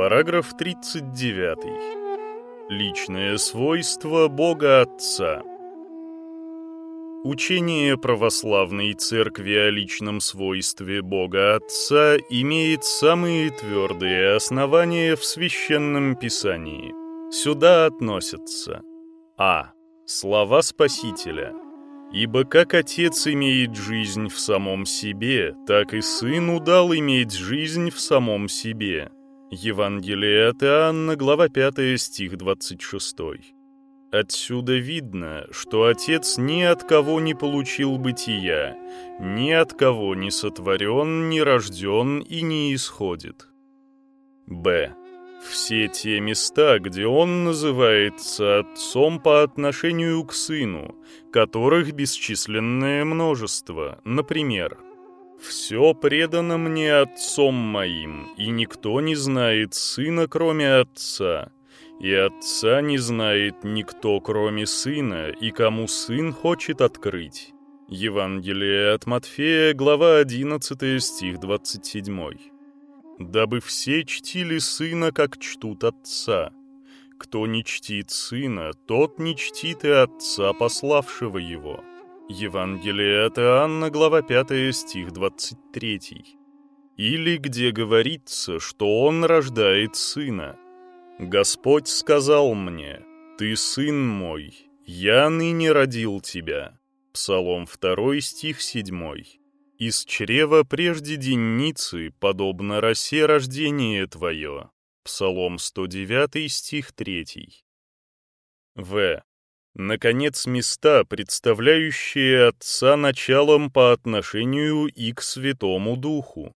Параграф 39. Личное свойство Бога Отца. Учение православной церкви о личном свойстве Бога Отца имеет самые твердые основания в Священном Писании. Сюда относятся А. Слова Спасителя. «Ибо как Отец имеет жизнь в самом себе, так и Сын удал иметь жизнь в самом себе». Евангелие от Иоанна, глава 5, стих 26. Отсюда видно, что Отец ни от кого не получил бытия, ни от кого не сотворен, не рожден и не исходит. Б. Все те места, где Он называется Отцом по отношению к Сыну, которых бесчисленное множество, например, «Все предано мне Отцом моим, и никто не знает Сына, кроме Отца» И отца не знает никто, кроме сына, и кому сын хочет открыть. Евангелие от Матфея, глава 11, стих 27. «Дабы все чтили сына, как чтут отца. Кто не чтит сына, тот не чтит и отца, пославшего его». Евангелие от Иоанна, глава 5, стих 23. Или где говорится, что он рождает сына – Господь сказал мне, «Ты сын мой, я ныне родил тебя». Псалом 2, стих 7. «Из чрева прежде денницы, подобно росе рождение твое». Псалом 109, стих 3. В. Наконец, места, представляющие Отца началом по отношению и к Святому Духу.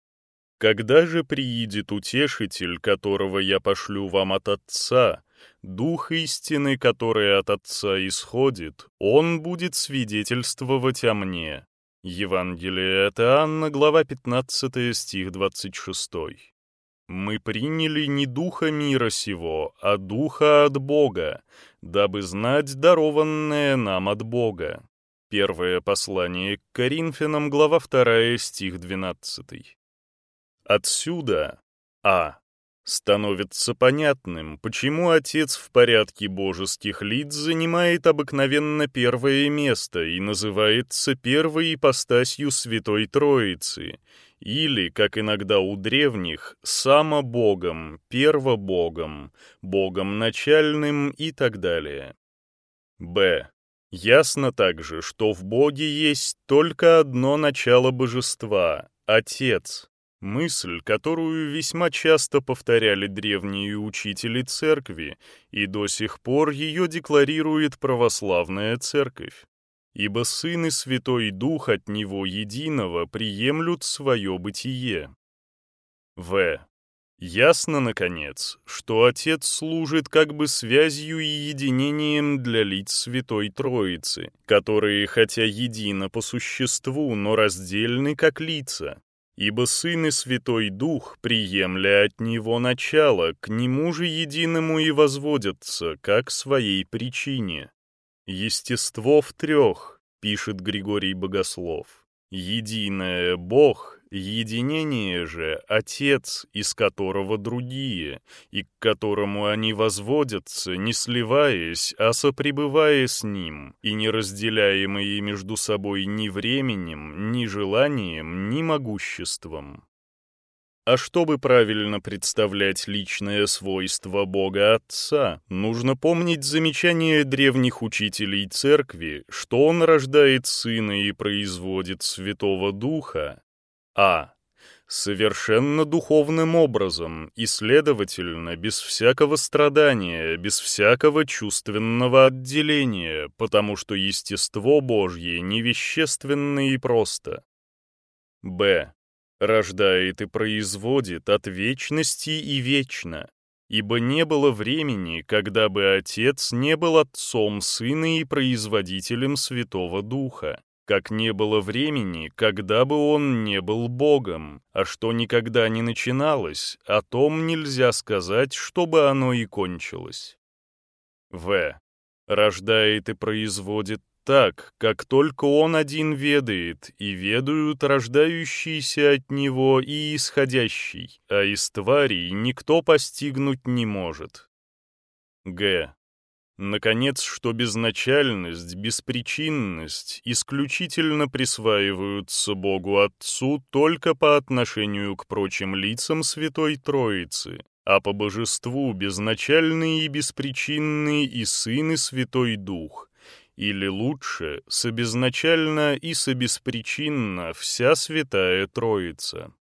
Когда же приидет утешитель, которого я пошлю вам от Отца, Дух истины, который от Отца исходит, он будет свидетельствовать о мне». Евангелие от Иоанна, глава 15, стих 26. «Мы приняли не духа мира сего, а духа от Бога, дабы знать дарованное нам от Бога». Первое послание к Коринфянам, глава 2, стих 12. Отсюда А. Становится понятным, почему Отец в порядке божеских лиц занимает обыкновенно первое место и называется первой ипостасью Святой Троицы, или, как иногда у древних, самобогом, первобогом, богом начальным и так далее. Б. Ясно также, что в Боге есть только одно начало божества — Отец, Мысль, которую весьма часто повторяли древние учители церкви, и до сих пор ее декларирует православная церковь. Ибо Сын и Святой Дух от Него единого приемлют свое бытие. В. Ясно, наконец, что Отец служит как бы связью и единением для лиц Святой Троицы, которые, хотя едины по существу, но раздельны как лица, Ибо Сын и Святой Дух, приемля от Него начало, к Нему же единому и возводятся, как своей причине. Естество в трех, пишет Григорий Богослов. Единое Бог, Единение же — Отец, из которого другие, и к которому они возводятся, не сливаясь, а сопребывая с Ним, и не разделяемые между собой ни временем, ни желанием, ни могуществом. А чтобы правильно представлять личное свойство Бога Отца, нужно помнить замечание древних учителей Церкви, что Он рождает Сына и производит Святого Духа, а. Совершенно духовным образом и, следовательно, без всякого страдания, без всякого чувственного отделения, потому что естество Божье невещественно и просто. Б. Рождает и производит от вечности и вечно, ибо не было времени, когда бы Отец не был Отцом Сына и производителем Святого Духа как не было времени, когда бы он не был Богом, а что никогда не начиналось, о том нельзя сказать, чтобы оно и кончилось. В. Рождает и производит так, как только Он один ведает, и ведают рождающийся от Него и исходящий, а из тварей никто постигнуть не может. Г. Наконец, что безначальность, беспричинность исключительно присваиваются Богу Отцу только по отношению к прочим лицам Святой Троицы, а по божеству безначальный и беспричинный и Сын и Святой Дух, или лучше, собезначально и собеспричинно вся Святая Троица.